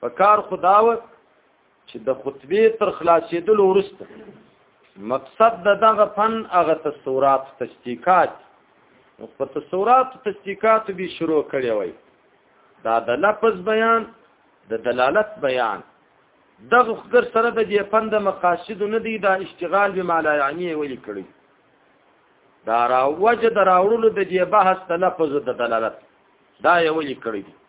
په کار خداوه چې د خطبه تر خلاصېدلو وروسته مقصد د دغه فن هغه تصورات تصدیقات نو په تصورات تصدیقات به شروع کړی وای دا د لفظ بیان د دلالت بیان دغه خبر سره د دې فن د مقاصد نه دی دا اشتغال به مالا یعنی ویل کړی دا را وجه د راوړلو د دې بحث د لفظ د دلالت دا یې ویل کړی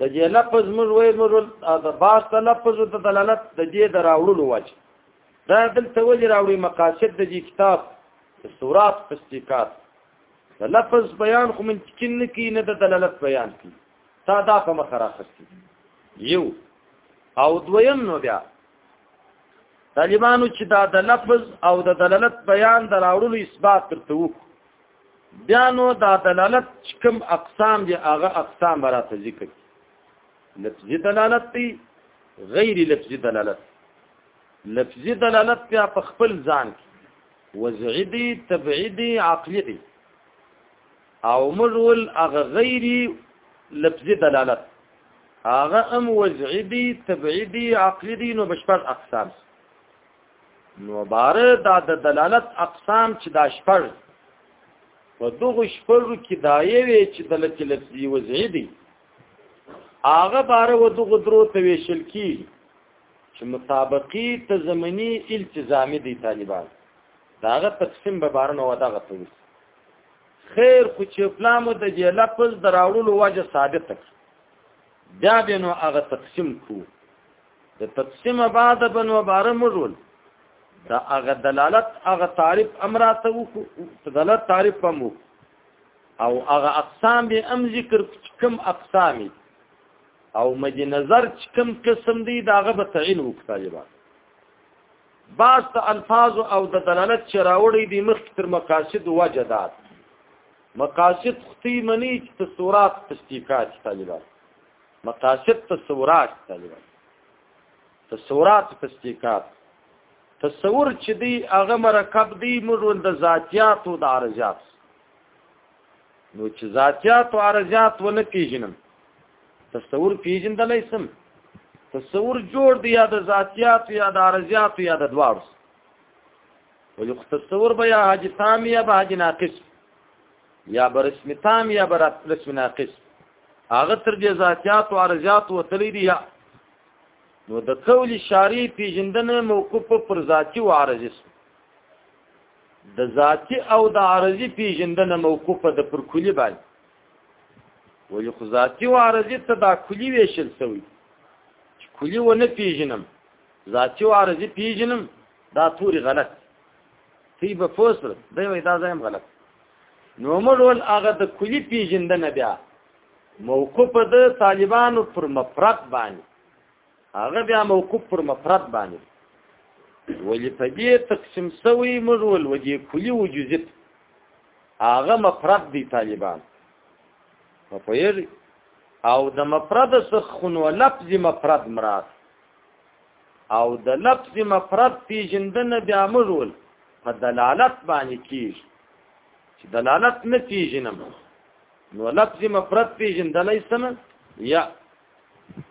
د دې لفظ موږ وایي موږ د باس د لفظ ته دلالت د دې دراوړلو وجه دا دلته ولې راوړي مقاصد د دې کتاب استورات پستیکات د لفظ بیان خو من چین نه کی نه د دلالت بیان کی تا دا په مخ راخستی یو او دویم نو بیا طالبانو چې دا د لفظ او د دلالت بیان دراوړلو اثبات ترته وکړو بیا نو دا دلالت کوم اقسام دی هغه اقسام براته ذکر لفظي دلالت دی غیر لفظي دلالت لفظي دلالت بیا په خپل ځان کې وضعي دی طبيعي دی عقلي دی او مجول هغه غیر لفظي دلالت هغه ام وضعي دی طبيعي دی عقلي دی نو بشپړ اقسام نو باره دا د دلالت اقسام چې دا شپږ په دغه شپږو کې دا یوې چې د لکه لفظي وضعي دي هغه باره و دغه درو ته ویشل کی چې مطابقي ته زمني التزامي دي طالبان داغه تقسیم به بارنه و دغه ته خیر خو چې پلامو د دې لفظ دراوړلو وجه ثابت کړ بیا به نو هغه تقسیم کو د تقسیم بعد بن وباره مجول دا هغه دلالت هغه تعریف امراته وکړو دلالت تعریف هم او هغه اقسام به ام ذکر کوم اقسامي او مد نظر کوم قسم دی داغه به تعین وکړي بعض ته الفاظ او د دلالت چې راوړي دي مخ تر مقاصد وجدات مقاصد ختی منی چې تصورات تصدیقات طالبان مقاصد تصورات طالبان تصورات تصدیقات تصور چې دی هغه مرکب دی موږ د ذاتیات او د عرضیات نو چې ذاتیات او عرضیات ونه پیژنم تصور پیژندلای سم تصور جوړ دی یا د ذاتیات یا د عرضیات یا د دواړو ولې تصور به یا حاجی تام یا به حاجی ناقص یا بر اسم تام یا بر اسم ناقص هغه تر دې ذاتيات او عرضات وتلې دي یا نو د قول شاری پیجندنه موقوف پر ذاتی او عارضی د ذاتی او د عارضی پیجندنه موقوف د پر کلی باندې ولی خو ذاتی او عارضی ته دا کلی ویشل سوی کلی و نه پیجنم ذاتی او عارضی پیجنم دا توري غلط تی به فوسر دی وای دا زم غلط نو مرول هغه د کلی پیژندنه بیا موقوف د طالبانو پر مفرد باندې هغه بیا موقوف پر مفرد باندې ولی په دې تقسیم سوی مرول ودی کلی وجوزت هغه مفرد دی طالبان په پیر او د مفرد څخه خو لفظ مفرد مراد او د لفظ مفرد پیژندنه بیا مړول په دلالت باندې کیږي چې دلالت نه پیژنم نو لفظ مفرد پیژندلای سم یا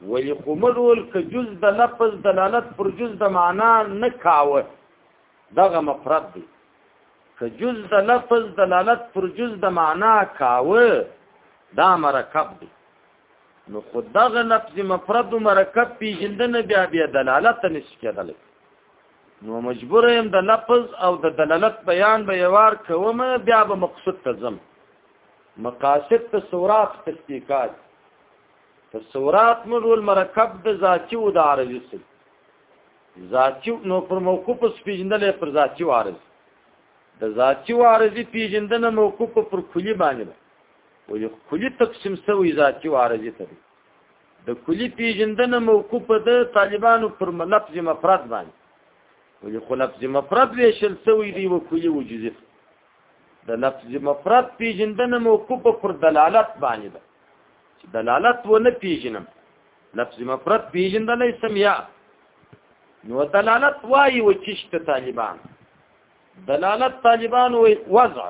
ولی خمرول که جز د لفظ دلالت پر جز د معنا نه کاوه دغه مفرد دی که جز د لفظ دلالت پر جز د معنا کاوه دا مرکب دی نو خود دغه لفظ مفرد و مرکب پیژندنه بیا بیا دلالت نشي کېدلی نو مجبور یم د لفظ او د دلالت بیان به یوار کوم بیا به مقصود ته ځم مقاصد ته سورات تستیقات ته سورات مول مرکب د ذاتی او د عارضی سره ذاتی نو پر موقوف سپیجندلې پر ذاتی عارض د ذاتی عارضی پیجندنه موقوف پر کلی باندې ولی کلی تقسیم سوی ذاتی و عارضی ته د کلی پیژندنه موقوف ده طالبانو پر لفظ مفرد باندې ولی خو لفظ مفرد ویشل سوی دی و کلی و جزیف د لفظ مفرد پیژندنه موقوف پر دلالت باندې ده چې دلالت و نه پیژنم لفظ مفرد پیژندنه سم یا نو دلالت وایي و چشت طالبان دلالت طالبان وضع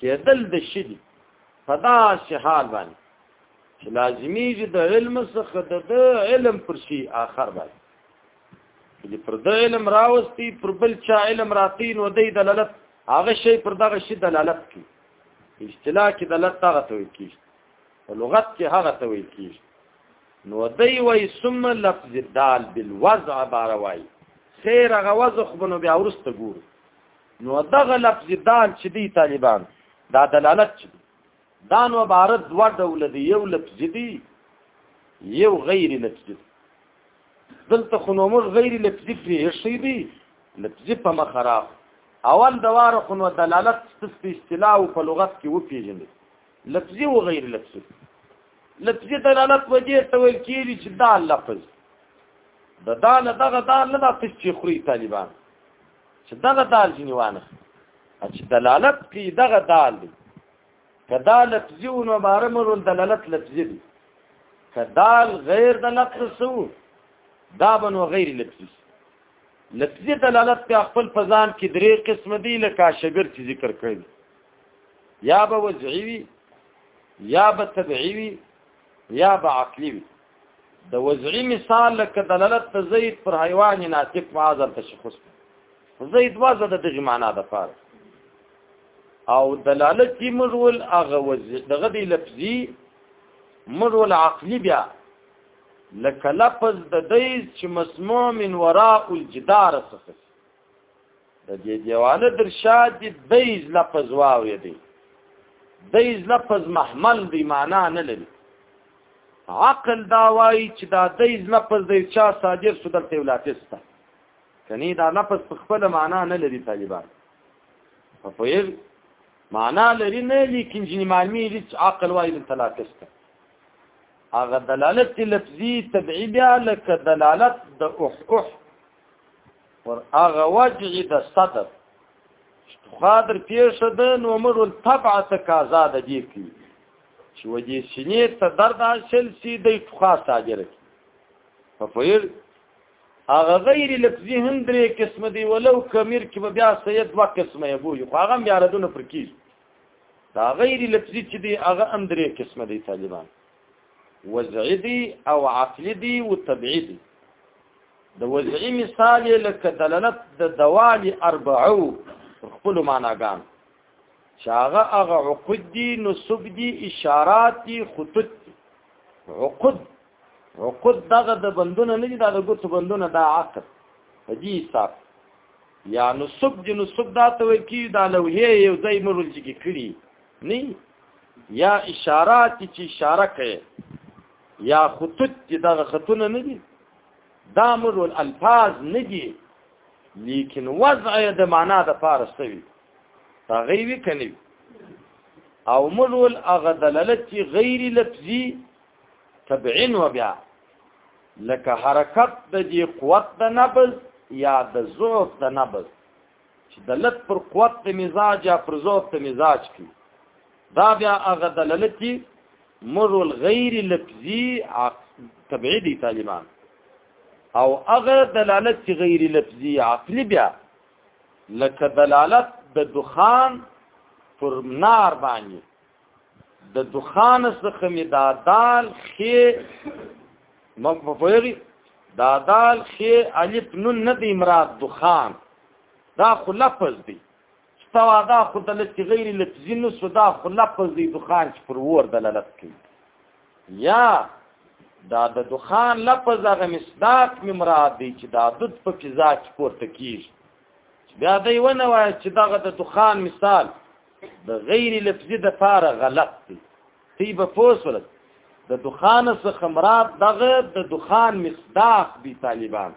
کېدل د شي دي په داسې حال باندې چې لازمي چې د علم څخه د علم پر شي آخر باندې چې پر د علم راوستي پر بل چا علم راتین و دی دلالت هغه شی پر دغه شي دلالت کوي اصطلاح کې دلالت هغه ته ویل کیږي په لغت کې هغه ته ویل کیږي نو دی وای ثم لفظ دال بالوضع بار وای خیر هغه وضع خو بنو بیا ورسته ګور نو دغه لفظ دال چې دی طالبان دا دلالت چې دا نو عبارت دوه ډول دی یو لفظ دی یو غیر لفظ دی دلته خو نو موږ غیر لفظي پرې شي دي لفظي په مخرا اول دوار خو نو دلالت په اصطلاح او په لغت کې وپیژني لفظي او غیر لفظي لفظي دلالت وجه ته ویل کیږي چې دا لفظ د دا نه دغه دا نه د تشخیخري طالبان چې دغه دال ځنی وانه چې دلالت کوي دغه دال دی کدا لفظي او مبارمر دلالت لفظي دی کدال غیر د لفظ سو دا بنو غیر لفظي لفظي دلالت په خپل فزان کې درې قسم دي لکه شبر چې ذکر کړی یا به وضعي وي یا به طبيعي وي یا به عقلی وي د وضعي مثال لکه دلالت ته زید پر حیوان ناطق معاذر تشخص زید وازه د دغه معنا د پاره او دلالت کی مرول هغه وضعي دغه دی لفظي مرول عقلی بیا لکه لفظ د دې چې مسموع من وراء الجدار څخه د دې دیوانه درشاد دی بیز لفظ واوی دی بیز لفظ محمل دی معنا نه لري عقل دا وایي چې دا دیز لفظ دی چا صادر شو دلته ولاتسته کني دا لفظ په خپل معنا نه لري طالبان په پیر معنا لري نه لیکن جنی معلومی دي عقل وایي دلته لاتسته هغه دلالت لفظي تبعیدیا لکه دلالت د اح اح پر هغه وجه د صدر خاطر پیش ده نو مر التبع تقاضا د دې کی چې وجې سینې ته درد حاصل سي د ټخا تاجر کی په پیر هغه غیر لفظي هم درې قسم دی ولو کمیر کې بیا سید وا قسمه یبو یو هغه بیا ردونه پر کی دا غیر لفظي چې دی هغه هم درې قسم دی طالبان وضعي دي او عقلي دي او طبيعي دي د وضعي مثال یې لکه دلالت د دوال اربعو خپل معناګان شاغه هغه عقد دي نسب دي اشارات دي خطوط دي عقد عقد دغه د بندونه نه دي دا د ګوتو بندونه دا عقد په دې حساب یا نسب دي نسب دا ته وایي چې دا لوهې یو ځای مرول چې کړي نه یا اشارات چې اشاره کوي یا خطوط چې دغه خطونه نه دي دا مر الفاظ نه دي لیکن وضع یې د معنا د پاره سوي هغه وی کني او ملول هغه دلالت غیر لفظي تبعین و بیا لکه حرکت د دې قوت د نبض یا د ضعف د نبض چې دلت پر قوت د مزاج یا پر ذوق د مزاج کې دا بیا هغه دلالت کی مر الغیر لفظی تبعیدی طالبان او هغه دلالت چې غیر لفظی عقلی بیا لکه دلالت د دخان پر نار باندې د دخان څخه می دا دال خې مخ په فوری دا دال خې الف نون نه دی مراد دخان دا خو لفظ دی استوا دا خو د لتی غیر لفظی نو صدا خو لفظ دی دخان چې پر ور دلالت کوي یا دا د دخان لفظ هغه مصداق می مراد دی چې دا د په فضا کې پورته کیږي بیا دی ونه وای چې دغه د دخان مثال د غیر لفظي د پاره غلط دی تی به پوسول د دخان څخه مراد دغه د دخان مصداق دی طالبان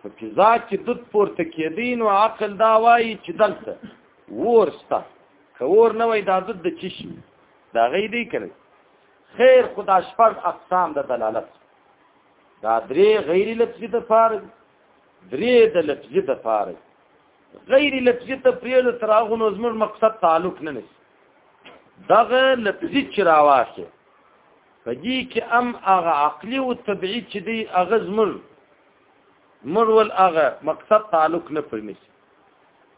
په فضا کې دود پورته کېدی نو عقل دا وایي چې دلته ورسته که ور نه وای دا دود د چی شي دا غي دی کړي خیر خدا شپږ اقسام د دلالت دا درې غیر لفظي د فارغ درې د لفظي د فارغ غیر لفظي تفریل تراغو نو زموږ مقصد تعلق نه نس دغه لفظي چراواخه په دې کې ام هغه عقلي او طبيعي چې دی هغه زموږ مرول هغه مقصد تعلق نه پرنس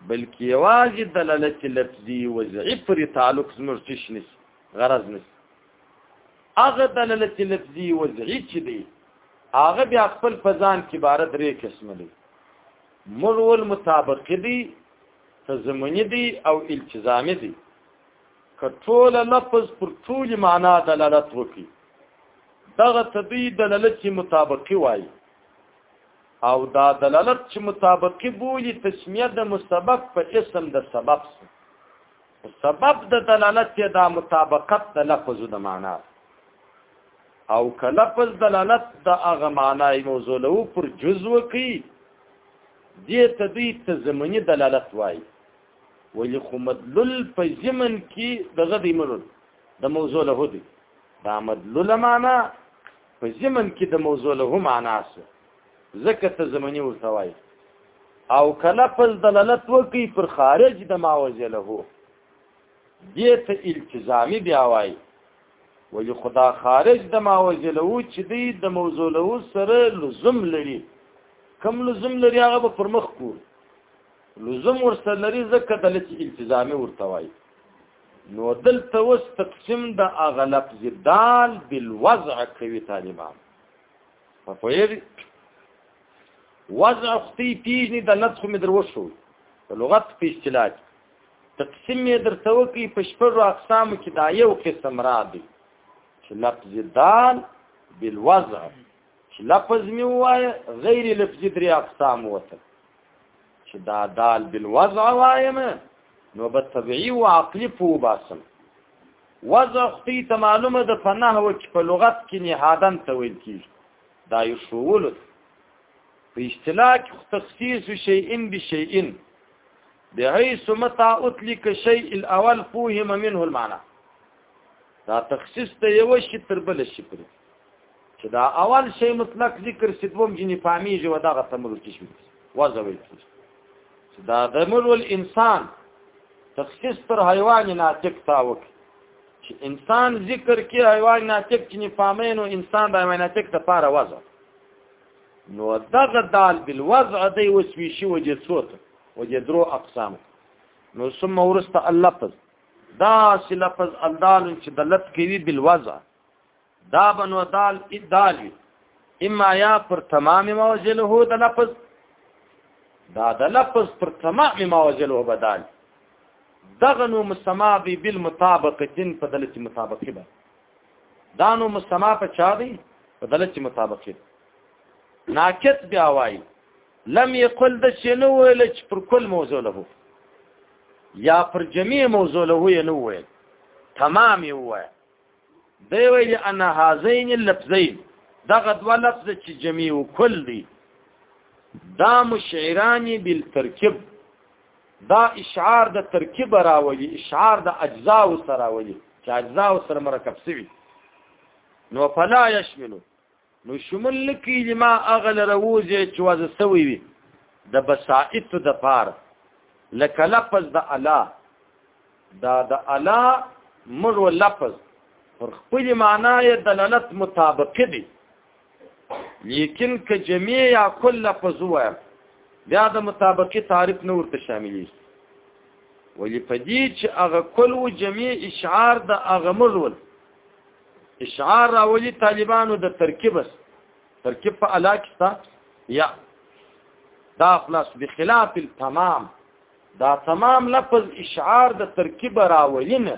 بلکې یوازې دلالت لفظي وضعي پر تعلق زموږ تشنس غرض نس هغه دلالت لفظي وضعي چې دی هغه بیا خپل فزان کې بار درې قسم دی مړول مطابقي دي تضمني دي او التزامي دي که ټول لفظ پر ټول معنا دلالت وکړي دغه تدی دلالت مطابقي وای او دا دلالت چې مطابقي بولی تسمیه د مسبب په اسم د سبب سره سبب د دلالت یا د مطابقت د لفظ د معنا او که لفظ دلالت د هغه معنا موضوع له پر جزو کوي دې ته دوی تزمنی دلالت وایي ولی خو مدلول په زمن کې دغه دی مرل د موضوع له دی دا مدلول معنا په زمن کې د موضوع له معنا سره ځکه ته زمنی ورته وای او کله پس دلالت وکي پر خارج د ما وجله دې ته التزامي بیا وای ولی خدا خارج د ما وجله چې دی د موضوع له سره لزوم لري کم لزوم لري هغه به پر مخ کو لزوم ورسره لري ځکه د لته التزامي ورته وای نو دلته وس تقسیم د اغلب زدال بالوضع کوي طالبان په پوهیږي وضع اختي پیژني د لفظ مې در وشو په لغت په اصطلاح تقسیم یې درته وکړي په شپږو اقسامو کې دا یو قسم را دی چې لفظ دال بالوضع چې لفظ مې وایه غیر لفظي درې اقسام وته چې دا دال بالوضع وایم نو به طبيعي او عقلي په وباسم وضع ختی ته معلومه ده په نحو کې په لغت کې نهادن ته ویل کیږي دا یو شوول په اصطلاح کې تخصیص شیئن بشیئن بحيث متى اطلق شيء الاول فهم منه المعنى دا تخصیص ته یو شي تر بل شي پرې چې دا اول شی مطلق ذکر سي دوم جنې فهميږي و دغه تمر چې شي وځه ویل کیږي چې دا دمر الانسان تخصیص پر حیوان ناطق تا وک چې انسان ذکر کې حیوان ناطق چې نه فهمین او انسان د حیوان ناطق ته پاره وځه نو دغه دال بل وضع دی وسوي شي وجه صوت وجه درو اقسام نو ثم ورست اللفظ دا لفظ الدال چې دلت کوي بل وضع دا بنو دال ادال وی اما یا پر تمام موجله د لفظ دا د لفظ پر تمام موجله بدل دغه نو مسما بی بالمطابقتين په دلته مطابقت به دا نو مسما په چا دی په دلته مطابقت ناکت بیا وای لم یقل د شنو ویل چې پر کل موضوع له یا پر جميع موضوع له یې نو ویل تمام یو وای دی ویل ان هاذین اللفظین دغه دوه لفظ چې جمع او کل دي دا مشعران بالترکیب دا اشعار د ترکیب راولي اشعار د اجزاء سره راولي چې اجزاء سره مرکب سوي نو فلا يشمل نو شمول کلمه هغه لره وځي چې واز سوی وي د بسائط د پار لکه لفظ د الله دا د الله مر لفظ پر خپل معنی یې دلالت مطابق دی لیکن که جمعی یا کل لفظ وای بیا د مطابقی تعریف نه ورته شاملی ولی پدې چې هغه کل او جمعی اشعار د هغه مر ول اشعار راولي طالبانو د ترکیب است ترکیب په علاقه یا دا خلاص بخلاف التمام دا تمام لفظ اشعار د ترکیب راولینه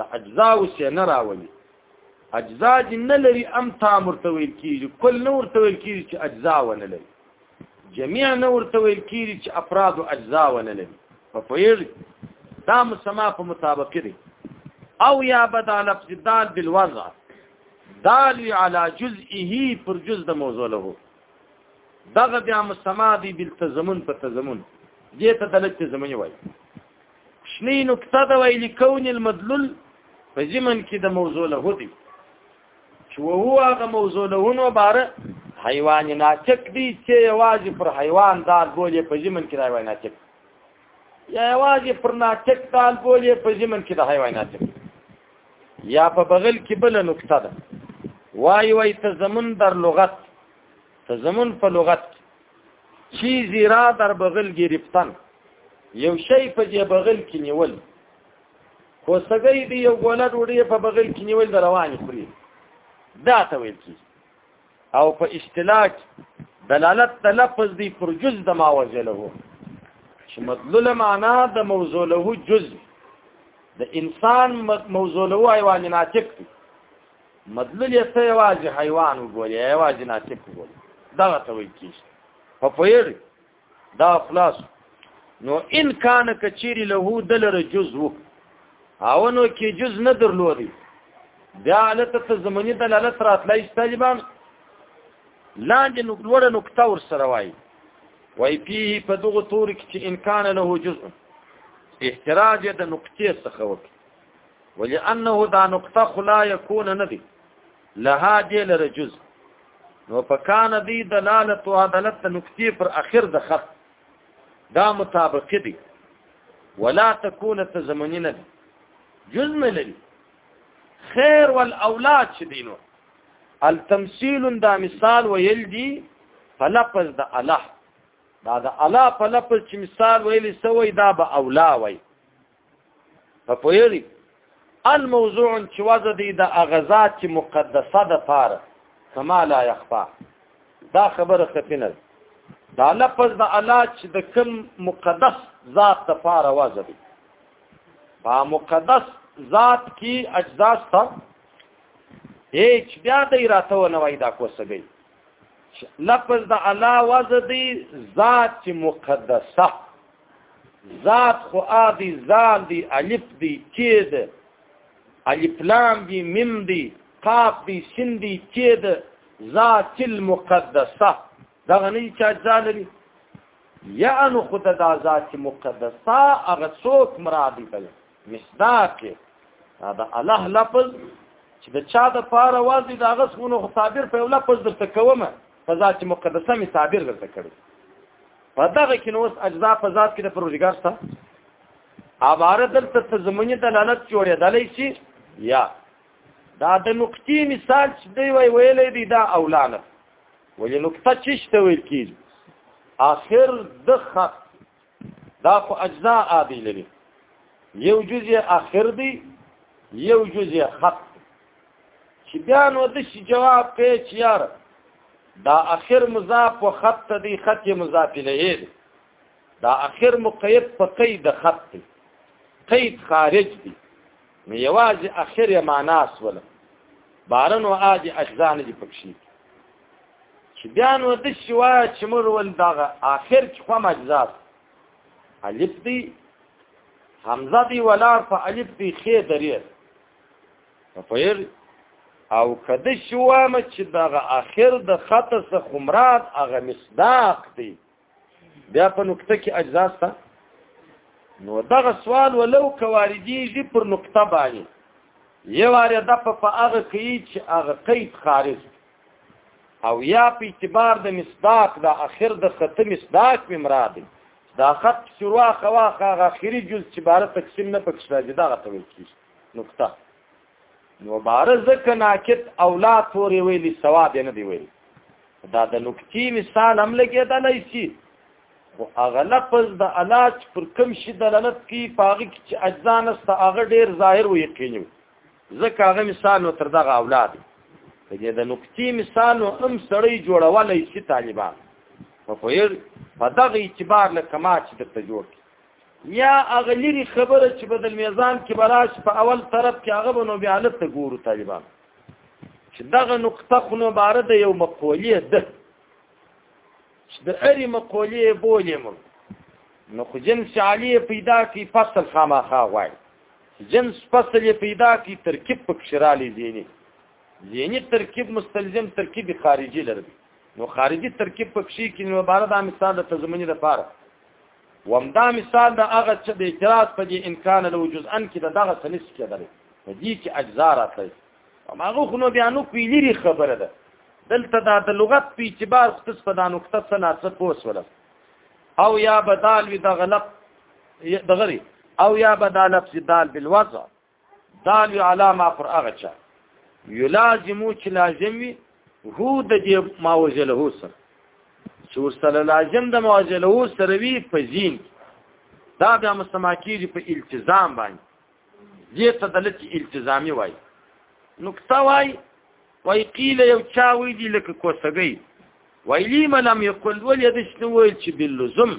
د اجزا او سینه راولي اجزا جن لري ام تا مرتویل کیږي کل نور تویل کیږي چې اجزا ونه لري جميعا ورته ویل کیږي چې افراد او اجزا ونه لري په پویل دا مسما په مطابق دي او یا بدا لفظ دال بالوضع دال على جزئه پر جز د موضوع له دغه بیا مسما دي بالتزمن په تزمن دې ته دلت تزمن وایي شنی نقطه دا ویل کون المدلول په زمن کې د موضوع له دي چې وو هغه موضوع له باره حیوان ناچک دی چې یوازې پر حیوان دال بولې په زمن کې راوي ناچک یا یوازې پر ناچک دال بولې په زمن کې د حیوان ناچک یا په بغل کې بل نقطه ده وای وای ته زمون در لغت ته زمون په لغت چیزی را در بغل گرفتن یو شی په دې بغل کې نیول خو سګي دی یو ګوله ډوډۍ په بغل کې نیول د رواني خوري دا ته ویل کی او په اصطلاح دلالت تلفظ دی پر جز د ما وجله چې مدلوله معنا د موضوع له جز د انسان موضوع له حیوان ناطق دی مدلول یې ته واځي حیوان وګوري واځي ناطق وګوري دا ته ویل کی په پیر دا خلاص نو ان کان کچيري له دلر جزو او نو کې جز نه درلودي دا علت ته زمونی دلالت راتلای طالبان لاندې نو لوړه نقطه ور سره وای وای پیه په دغه تور کې چې ان کان له جزء احتراج د نقطې څخه وکړي ولانه دا نقطه خلا يكون ندي لها دې لره جز نو په کان دی دلالت او عدالت نقطې پر اخر د خط دا مطابق دی ولا تكون تزمننا جز نه لري خیر والاولاد چې دینو التمثيل دا مثال ویل دی په لفظ د الله دا د الله په لفظ چې مثال ویل سوی دا به اولا وای په پویری الموضوع چې وزه دی د اغزات چې مقدسه ده پاره کما لا يخفى دا خبره خفینه دا لفظ د الله چې د کوم مقدس ذات د پاره وزه دی په مقدس ذات کې اجزا ستا هیڅ بیا د راته و نه وای دا کوسګي لفظ د الله وزه دی ذات چې مقدسه ذات خو آدی زال دی الف دی چی ده الف لام دی میم دی قاف دی سین دی چی ده ذات المقدسه دغه نه چا ځان لري یا ان خود د ذات مقدسه هغه څوک مراد دی مصداق دا الله لفظ چې د چا د پاره وازي دا غسونه خو تعبیر په لفظ درته کومه په ذات مقدسه می تعبیر درته کړی په دغه کې نو اوس اجزا په ذات کې د پروردګار سره عباره دلته ته زمونږ دلالت جوړېدلی شي یا دا د نقطې مثال چې دی وی ویلې دی دا اولانه ولې نقطه چې شته ویل کېږي آخر د خط دا خو اجزاء آدی لري یو جز اخر دی یو جز خط چې بیا نو د شي جواب کوي چې یار دا اخر مضاف و خط ته دی خط مضاف الیه دی دا اخر مقید په قید خط دی قید خارج دی نو یوازې اخر معنا سوله بارن و آج اجزان دی پکشی چې بیا نو د شوا چې مور ول دغه آخر چې خو مجزات الف دی حمزه دی ولار په الف دی خې دریر فیر او کده شوا مچ دغه آخر د خط څخه مراد هغه مصداق دی بیا په نقطه کې اجزا سته نو دغه سوال ولو کواردیږي پر نقطه باندې یو اړه د په هغه کې چې هغه قید خارج او یا په اعتبار د مصداق د اخر د خط مصداق په مراد دا خط شروع خواخه اخري جز چې بار تقسیم نه پکښ راځي دا غته وکړي نقطه نو بار ځکه ناکت او لا تورې ویلي سواد نه دی ویلي دا د نکتی مثال هم لګېدلای شي خو هغه لفظ د علاج پر کم شي دلالت کوي په هغه کې چې اجزا نسته هغه ډېر ظاهر و یقیني وي ځکه هغه مثال نو تر دغه اولاد په دې د نکتی مثال نو هم سړی جوړولای شي طالبان په پوهېږ په دغه اعتبار لکه ما چې درته جوړ کړي یا هغه لري خبره چې په دل میزان کې براش په اول طرف کې هغه بنو بیا لته ګورو طالبان چې دغه نقطه خو نه بار ده یو مقولې ده چې د اری مقولې بولې مو نو خو جنس علی پیدا کی فصل خامخا وای جنس فصل پیدا کی ترکیب پکشرالی زینی زینی ترکیب مستلزم ترکیب خارجي لري نو خارجي ترکیب پکشي کې نو بار ده مثال د تضمنی لپاره ومدا مثال د هغه چې د اعتراض په دې امکان له جزءا کې د دغه سنس کېدل په دې کې اجزا راځي ماغه خو نو بیا نو پیلری خبره ده دلته دا د لغت په اعتبار خص په دا نقطه سنا څه پوسول او یا بدال وی د غلط دغری او یا بدال لفظ دال بالوضع دال علامه پر هغه چا یلازمو چې لازم وي هو د دې ماوجله سره چې ورسره لازم د ماوجله سره وي په زین دا بیا مستما کیږي په التزام باندې دې ته دلت التزامي وای نقطه وای وای قیل یو چا وی دی لکه کوسګی ویلی ما لم یقل ولی د شنو ویل چې باللزم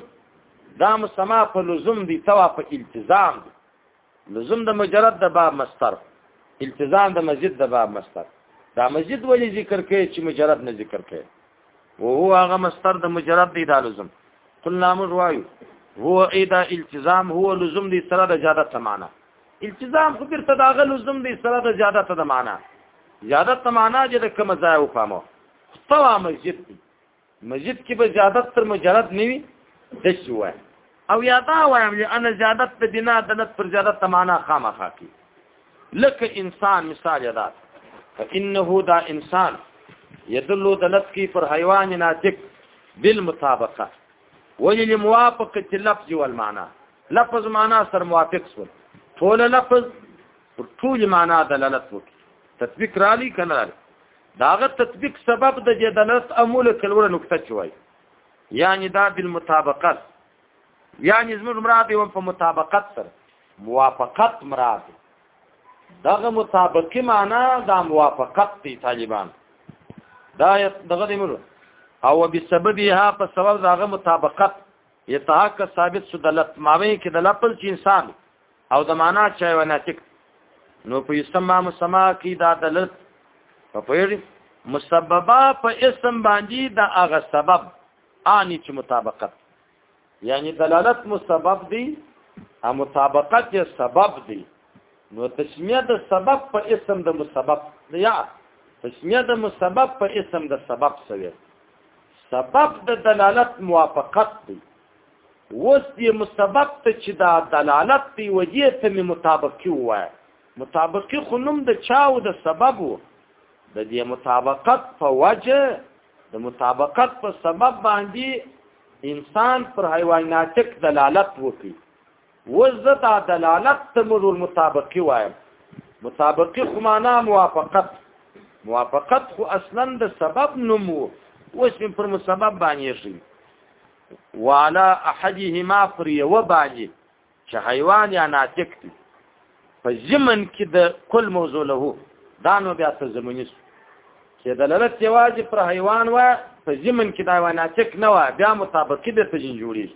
دا مستما په لزم دی توا په التزام دی لزوم د مجرد د باب مستر التزام د مسجد د باب مستر دا مسجد ولی ذکر کوي چې مجرد نه ذکر کوي او هو هغه مستر د مجرد دی دا لزوم قلنا موږ وایو هو ادا التزام هو لزوم دی سره د زیادت معنا التزام خو بیرته دا غل لزوم دی سره د زیادت د معنا زیادت معنا چې د کوم ځای وفهمو خطوا مسجد دی مجید کې به زیادت تر مجرد نه وي د شي وای او یا دا وایم چې ان زیادت د بنا د نت پر زیادت معنا خامخا کی لکه انسان مثال یاد فانه دا انسان يدل دلت کی پر حیوان ناطق بالمطابقه ولل موافقه اللفظ والمعنى لفظ معنا سر موافق سول ټول لفظ پر ټول معنا دلالت وکړي تطبیق را لې کنه داغه تطبیق سبب د جدلت امول کلوړه نقطه چوي یعنی دا بالمطابقت یعنی زموږ مراد یو په مطابقت سره موافقت مراد دغه مطابقی معنا دا موافقت دی طالبان دا دغه دی مرو او بسببها په سبب دغه مطابقت یتاک ثابت شو دلت ماوی کې د لپل چې انسان او د معنا چا و ناتک نو په یسما مسما کی دا دلت په پیر مسببا په اسم باندې دا هغه سبب اني چې مطابقت یعنی دلالت مسبب دی او مطابقت یې سبب دی نو تسمیه د سبب په اسم د مسبب یا تسمیه د مسبب په اسم د سبب سوی سبب د دلالت موافقت دی اوس دې مسبب ته چې دا دلالت دی و دې ته مې مطابقي ووایه مطابقي خو نوم د چا او د سبب و د دې مطابقت په وجه د مطابقت په سبب باندې انسان پر حیواناتک دلالت وکړي وزدا دلالت ته موږ مطابقي وایم مطابقي خو معنا موافقت موافقت خو اصلا د سبب نوم وو اوس په پر مسبب باندې شي والا احدهما پر یو باندې چې حیوان یا ناتک دی په زمن کې د کل موضوع له دا نو بیا ته زمونی سو چې دلالت یوازې پر حیوان و په زمن کې دا و ناتک نه و بیا مطابقت د تجین جوړیږي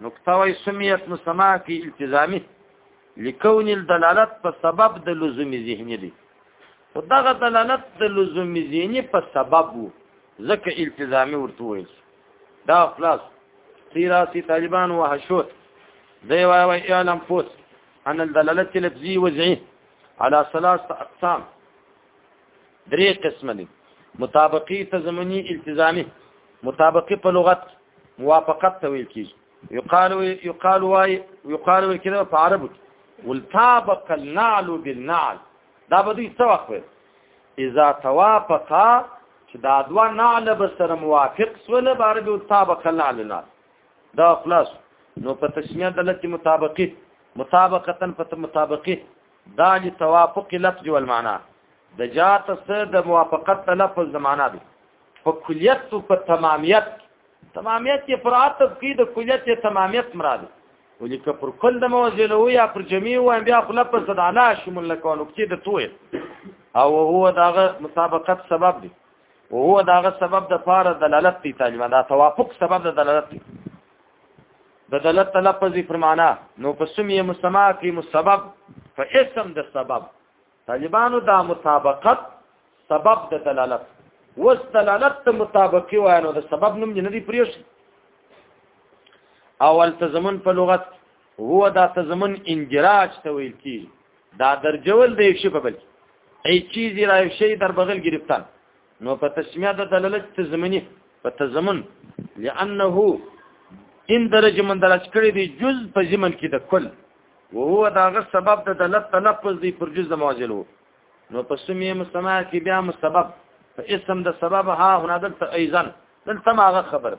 نقطه وای سمیت مسما کی التزامی لکون الدلالت په سبب د لزوم ذهنی دی خو دغه دلالت د لزوم ذهنی په سبب وو ځکه التزامی ورته ویل دا خلاص سیراسی طالبان وحشوت دی وای وای اعلم فوس ان الدلالت لفظی وضعی على ثلاث اقسام درې قسم دي مطابقي تضمني التزامي مطابقي په لغت موافقت ته ویل کیږي يقال يقال واي يقال كده په عرب والطابق النعل بالنعل دا به دوی څه وخت اذا توافقا چې دا دوا نعل به سره موافق سول بار به طابق النعل نعل دا خلاص نو په تسمیه دلته مطابقي مطابقتا په مطابقي دا لتوافق لفظ والمعنى د جات سره د موافقت د لفظ د معنا دی په کلیت او په تمامیت تمامیت یې پر عطف کې د کلیت یې تمامیت مراد ولې که پر کل د موزل او یا پر جميع و بیا خپل په صد علا شمول لکونو کې د توې او هو داغه مسابقت سبب دی او هو داغه سبب د فار دلالت دی تعلیم دا توافق سبب د دلالت دی د دلت تلفظ پر معنا نو په سمیه مسما کې مسبب په اسم د سبب طالبانو دا مطابقت سبب د دلالت وس دلالت ته مطابقي وای نو د سبب نوم نه دی پریش اول تزمن په لغت هو دا تزمن انجراج ته ویل کی دا درجول د یک شی په بل ای چیزی را شی در بغل گرفتن نو په تسمیه د دلالت تزمنی په تزمن لانه ان درج من درج کړی دی جز په زمن کې د کل وهو داغه سبب د دلالت تلفظ دی پر جز موجلو نو په سمیه مسما کې بیا مسبب په اسم د سبب ها هنا دلته ایزن دلته ماغه خبر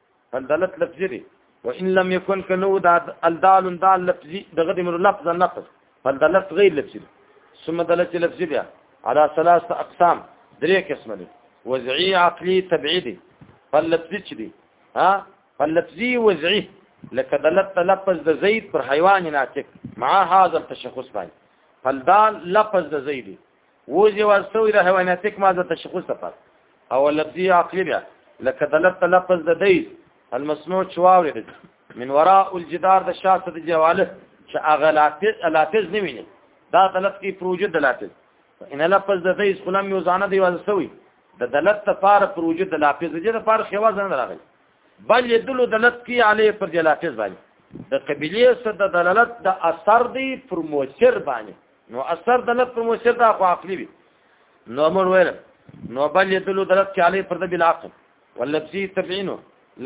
فالدالت لفظي دی وان لم يكن كنو دا الدال دال لفظي دغه د لفظ لفظ فالدالت غیر لفظي دی ثم دالت لفظي بیا على ثلاث اقسام درې قسم دي وضعي عقلي تبعي دي فاللفظي چې دي ها فاللفظي وضعي لکه دلت لفظ د زید پر حیوان ناطق مع هاذا التشخص باندې فالدال لفظ د زید ووزي واستوي د حیواناتیک ماده تشخص لپاره او لفظي عقلي بیا لکه د لفظ لفظ د دی المسموع چواوري دی من وراء الجدار د شاسه د جواله چې هغه لافظ نه ویني دا د لفظ کې پروجد د لافظ ان لفظ د دی خلم یو ځانه دی واستوي د دلت لپاره پروجد د لافظ دی لپاره خواز نه راغلی بل يدل دلت کی علی پر جلافظ باندې د قبلیه سره د دلالت د اثر دی پر موثر باندې نو اثر د لفظ په موثر دا خو عقلی وي نو امر ویل نو بل يدل دلت کې علی پر د بل عقل واللفظي تبعینه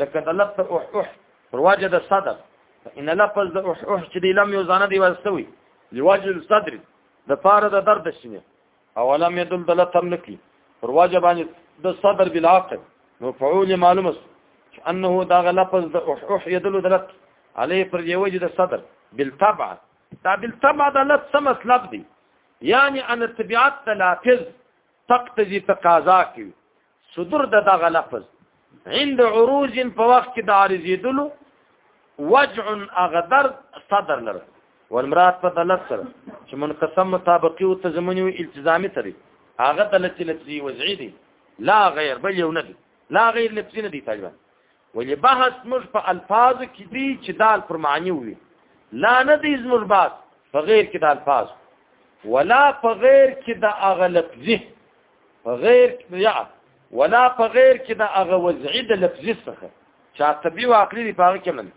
لکه د لفظ اوح اوح رواجه د صدر ان لفظ د اوح اوح چې دی لم یوزانه دی واستوي لواجه الصدر د فار د درد شنه او لم يدل دلت هم نکی رواجه باندې د صدر بل عقل نو فعول معلومه انه دا لفظ د اوح اوح يدل دلت علی پر یوجه د صدر بالطبع دا بالطبع د لفظ څه مطلب دی یعنی ان طبیعت د لافظ تقتضي تقاضا کوي صدور د دغه لفظ عند عروج په وخت کې د عارضېدلو وجع اغدر صدر لره والمراد په دلت سره چې منقسم مطابقي او تزمني او التزامي تري هغه دلت لفظي وضعي دي لا غیر بل یو نه دي لا غیر لفظي نه دي طالبان ولې بحث موږ په الفاظو کې دی چې دال پر معنی وي لا نه دی زموږ بحث په غیر کې د الفاظ ولا په غیر کې د هغه لفظي په غیر یا ولا په غیر کې د هغه وضعي د لفظي څخه چې طبي او عقلي دی په هغه کې من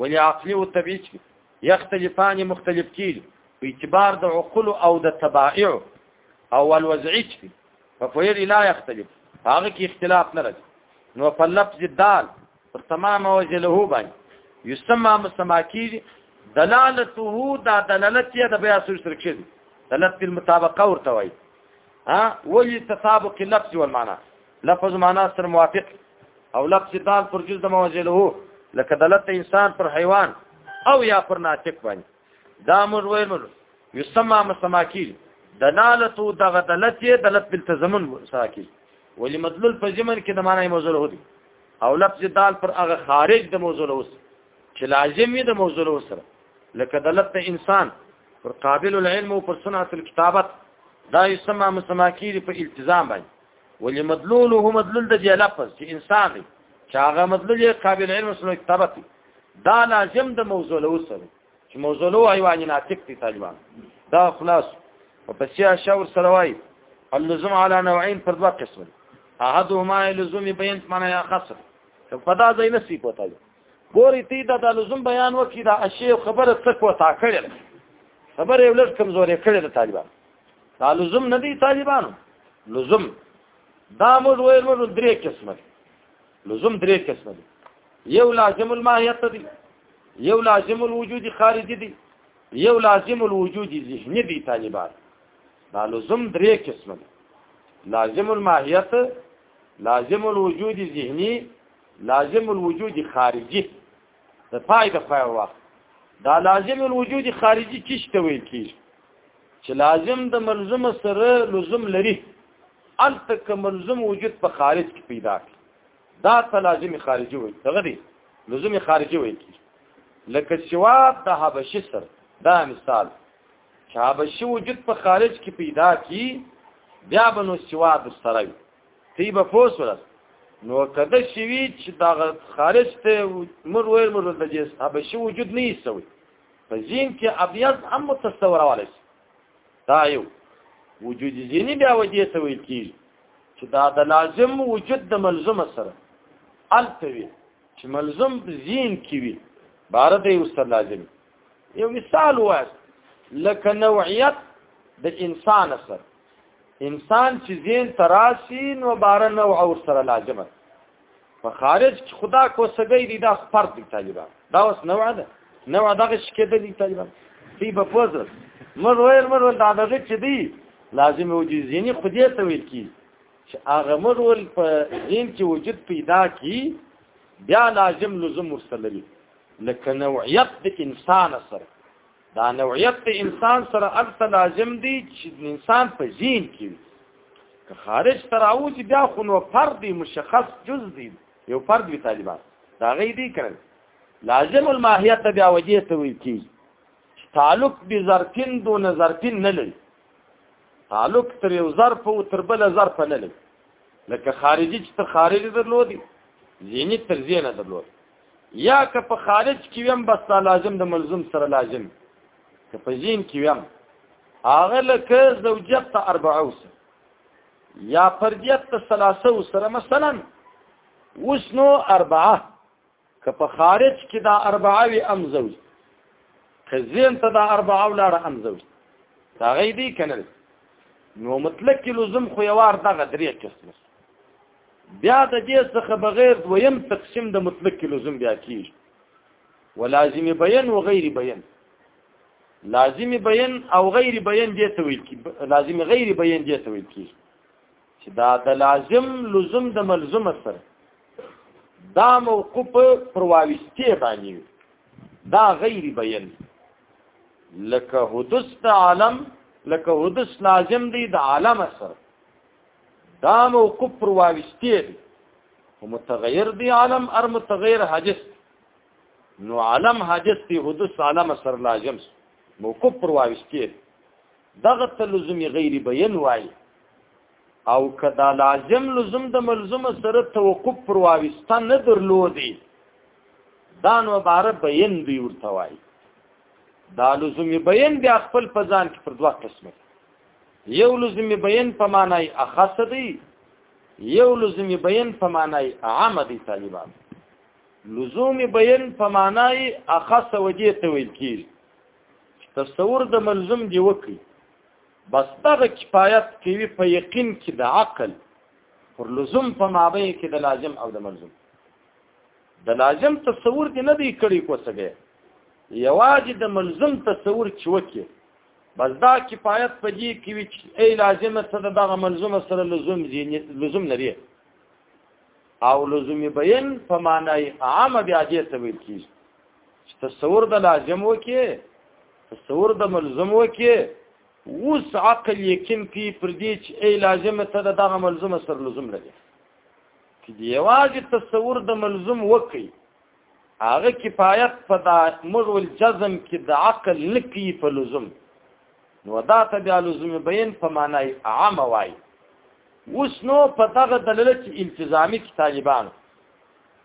ولې عقلي او طبي چې یختلفان مختلف کیږي په اعتبار د عقول او د تبائع او الوضعي چې ففعل لا يختلف هغه کې اختلاف نه راځي نو په لفظ دال پر تمام وجله باندې یسمى مسما کیږي دلالته دا دلالت یې د بیا سره شرک شي دلالت المطابقه ورته وایي ها ولي تطابق اللفظ والمعنى لفظ معنا سره موافق او لفظ دال پر جز د موجله لکه دلالت انسان پر حیوان او یا پر ناطق باندې دا مر وای مر یسمع مسماکیل دلالتو دغه دلت یې دلت بالتزمن ساکیل ولی مدلول په زمن کې د معنی موضوع هدي او لفظ دال پر هغه خارج د موضوع اوس چې لازم یې د موضوع سره لکه دلت انسان پر قابل العلم او پر صنعت الكتابت دا یسمع مسماکیل په التزام باندې ولی مدلول هو مدلول د دې لفظ چې انسان دی چې هغه مدلول یې قابل علم سره کتابت دا لازم د موضوع له سره چې موضوع له حیوان ناطق دي طالبان دا خلاص او په سیا شاور سره وای اللزم على نوعين پر دوه قسم احدهما لزوم بیان معنی یا خاص په دا ځای نه سی پوتای ګوري تی دا د لزوم بیان وکي دا اشی خبره څه کوتا کړل خبره یو لږ کمزورې کړل طالبان دا لزوم نه دی طالبانو لزوم دا موږ وایو موږ درې قسمه دي لزوم درې قسمه دي یو لازم الماهیت دی یو لازم الوجود خارجي دی یو لازم الوجود ذهني دی طالبان دا لزوم درې قسمه دي لازم الماهیت لازم الوجود ذهني لازم الوجود خارجي د پای د پای وخت دا لازم الوجود خارجي چی ته ویل کیږي چې لازم د ملزم سره لزم لري الته که ملزم وجود په خارج کې پیدا کی دا ته لازم خارجي وي دغه دی لزم خارجي وي کی لکه سوا د حبشي سره دا مثال چې حبشي وجود په خارج کې پیدا کی بیا به نو سوا د سره وي تی به فوس ورس نو کده شوی چې دا خارج ته مر ویل مر د جس حبشي وجود نه یې سوی په زین کې ابيض هم متصور والي دا یو وجود زینی بیا وجه ته ویل کیږي چې دا د لازم وجود د ملزم سره التوي چې ملزم زین کې وي بار دی وسر لازم یو مثال واس لکه نوعیت د انسان سره انسان چې زین تراسین و بار نوع او سره لازمه په خارج کې خدا کوسګي دي دا فرد دي طالبان دا اوس نوع ده نوع دغه شکې دي طالبان دی په پوزر مر ویل مر ول دا دغه چې دی لازم وجود ځینی خو دې ته ویل کی چې هغه مر ول په ځین کې وجود پیدا کی بیا لازم لزوم ورسره لري لکه نوعیت د انسان سره دا نوعیت د انسان سره الته لازم دی چې انسان په ذهن کې وي که خارج تر اوځي بیا خو نو فرد مشخص جز دی یو فرد وی طالبان دا غي دی کړل لازم الماهیت بیا وجه ته وی کی تعلق به ظرفین دون ظرفین نه لري تعلق تر یو ظرف او تر بل ظرف نه لري لکه خارجي چې تر خارجي درلودي ذهني تر ذهنه درلودي یا که په خارج کې ویم بس تا لازم د ملزم سره لازم که په زین کې ویم هغه لکه زوجیت ته اربعه وسه یا فردیت ته ثلاثه وسره مثلا اوس نو اربعه که په خارج کې دا اربعه وي ام زوج که زین ته دا اربعه ولاړه ام زوج دا غي دي کنه نو مطلق کې لزم خو یوار دغه درې قسم بیا د دې څخه بغیر دویم تقسیم د مطلق کې لزوم بیا کیږي ولازم بیان و غیر بیان لازم بیان او غیر بیان دې ته ویل کی لازم غیر بیان دې ته ویل کی چې دا د لازم لزوم د ملزوم سره دا موقوف پر واوستې باندې دا غیر بیان لکه حدث عالم لکه حدث لازم دی د عالم سره دا موقوف پر واوستي دی او متغیر دی عالم ار متغیر حادث نو عالم حادث دی حدث عالم سر لازم موقوف پر واوستي دی دغه ته لزوم غیر بیان وای او کدا لازم لزوم د ملزوم سره توقف پر واوسته نه درلودي دا نو عبارت بیان دی ورته وای دا لزوم بیان بیا خپل په ځان کې پر دوه قسمه یو لزم بیان په معنی اخص دی یو لزم بیان په معنی عام دی طالبان لزوم بیان په معنی اخص وجه ته ویل کیږي تصور د ملزم دی وکي بس دغه کفایت کوي په یقین کې د عقل پر لزوم په مابین کې د لازم او د ملزم د لازم تصور دی نه دی کړی کوڅګه یواز د ملزم تصور چوکه بس دا کفایت په دې کې وی چې ای لازمه څه دغه منظومه سره لزوم دي لزوم لري او لزوم بیان په معنی عام بیا دې ته ویل کیږي چې تصور د لازم وکي تصور د ملزم وکي اوس عقل یقین کی پر دې چې ای لازمه څه دغه منظومه سره لزوم لري چې یوازې تصور د ملزوم وکي هغه کفایت په دا مړول جزم کې د عقل لکی په لزوم نو دا ته بیا لزوم بیان په معنی عام وای اوس نو په دغه دلیل چې التزامي طالبان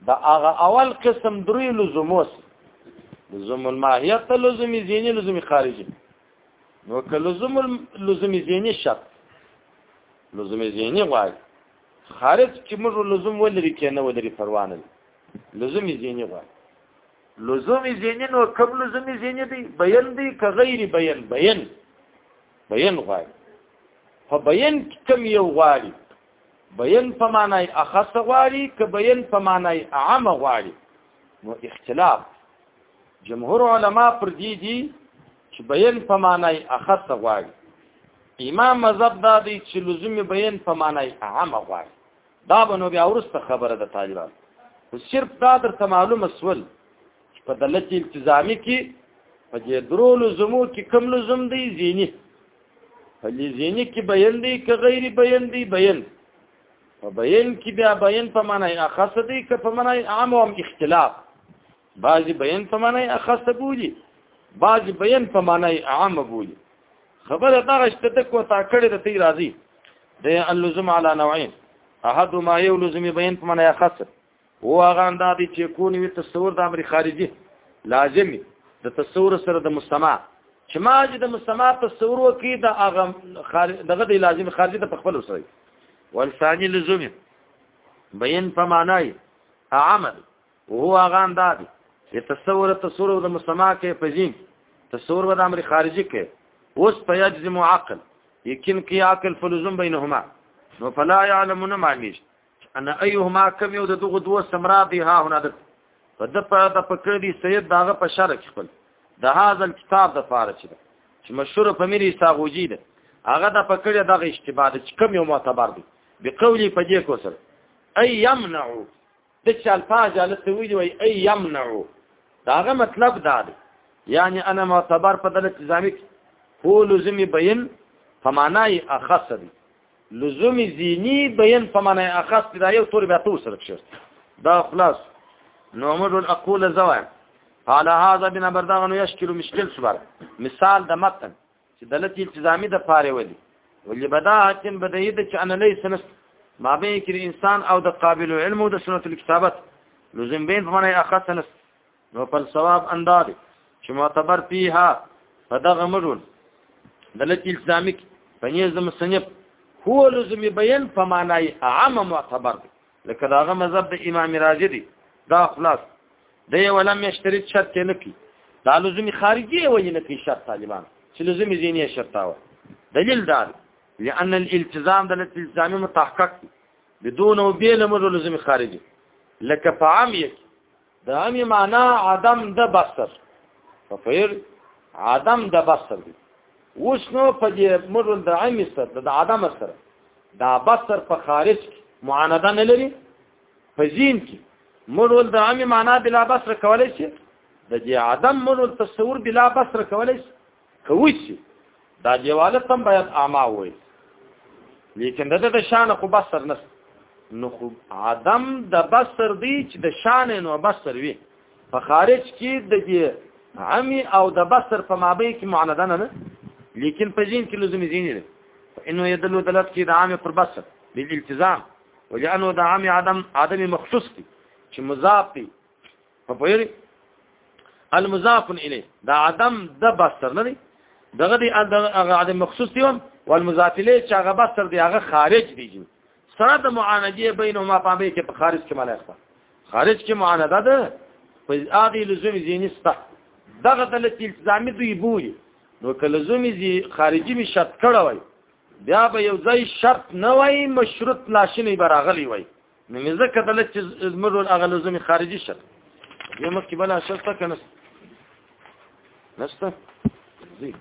د هغه اول قسم درې لزوموس لزوم الماهیت لزوم زینی لزوم خارجي نو که لزوم لزوم زینی شرط لزوم زینی وای خارج چې موږ لزوم ولري کنه ولري پروانه لزومی زینی غواړي لزومی زینی نو کوم لزومی زینی دی بیان دی که غیر بیان بیان بیان غواړي په بیان کم یو غواړي بیان په معنی اخص غواړي که بیان په معنی عام غواړي نو اختلاف جمهور علما پر دې دي چې بیان په معنی اخص غواړي امام مذهب دا دی چې لزوم بیان په معنی عام غواړي دا به نو بیا ورسته خبره د طالبان خو صرف دا درته معلومه سول چې په دلت التزامي کې په دې درو لزومو کې کم لزوم دی زینی په دې زینی کې بیان دی که غیر بیان دی بیان په بیان کې بیا بیان په معنی اخص دی که په معنی عام او اختلاف بعضی بیان په معنی اخص بولی بعضی بیان په معنی عام بولی خبره دا غشته تک و تا کړی د تی راضی د اللزم علی نوعین احد ما یو لزم بیان په معنی اخص هو هغه انداز چې کونی وي تصور د امر خارجي لازم د تصور سره د مستمع چې ما چې د مستمع تصور وکي د هغه دغه د لازم خارجي د خپل سره والثاني لزوم بین په معنی عمل وو هغه انداز چې تصور تصور د مسما کې پزین تصور د امر خارجي کې اوس په یجزم عقل یقین کې عقل فلزم بینهما نو فلا يعلمون معنیش ان ايهما کم یو د دغه دوه سمرا دی ها هنا د په د په د پکړ دی سید داغه په شرک خپل د هاذ کتاب د فارغ چي چې مشهور په مری ساغوجی ده هغه د پکړه دغه اشتباه ده چې کم یو معتبر دی بقولی په دې کو سره اي يمنع د چې الفاظ الته ویلي وي اي يمنعو داغه مطلب دا دی یعنی انا معتبر په دله التزامي هو لزومي بین په معنای اخص دی لزومي زینی بین په معنای اخص دی دا یو تور بیا تو سره شرط دا خلاص نو موږ الاقول زوایم قال هذا بنا بردغنو يشكل مشكل صبر مثال د متن چې دلت التزامي د پاره ولي ولې بدا حتن بدایي د چې انا ليس نست ما بين کې انسان او د قابل علم او د سنت الكتابت لزم بین په معنی اخص نست نو پر ثواب انداز چې معتبر فيها فدغه مجول دلت التزامي پنيز د مصنف هو لزم بيان په معنی عام معتبر دی لکه داغه مذهب د امام راضي دی دا خلاص د یو لم یشترط شرط نه کی دا لزومی خارجي وي نه کی شرط طالبان چې لزومی زینی شرط و دلیل دا لأن الالتزام د التزام متحقق بدون وبيل مر لزومی خارجي لکه فعام یک د امی معنا عدم د بصر په فعل عدم د بصر دی اوس نو په دې موږ د امی سره د عدم سره دا بصر په خارج کې معانده نه لري په ذهن کې موږ د امی معنا بلا بصر کولای شي د دې عدم موږ تصور بلا بصر کولای شي کوي شي دا دیواله تم باید اما وي لیکن دته د شان خو بسر نس نو خو عدم د بسر دی چې د شان نو بسر وي په خارج کې د دې عمي او د بسر په مابین کې معندنه نه لیکن په ځین کې لزوم ځین نه انه يدل دلالت کې د عام پر بسر بالالتزام ولانه د عام عدم عدم مخصوص دي چې مضاف دي په پوری المضاف الیه دا عدم د بستر نه دی دغه دی هغه عدم مخصوص دی والمضاف الیه چې هغه بستر دی هغه خارج دی سره د معاندې بینهما په به کې په خارج کې مال اخته خارج کې معانده ده په هغه لزوم زینی سته دغه د التزامي دوی بوي نو که لزوم زی خارجي می شرط کړه وای بیا به یو ځای شرط نه وای مشروط لاشنی براغلی وای نو مې زه کتل چې زمرو هغه لزومي خارجي شر یو مخکې بل شرطه کنه نشته زی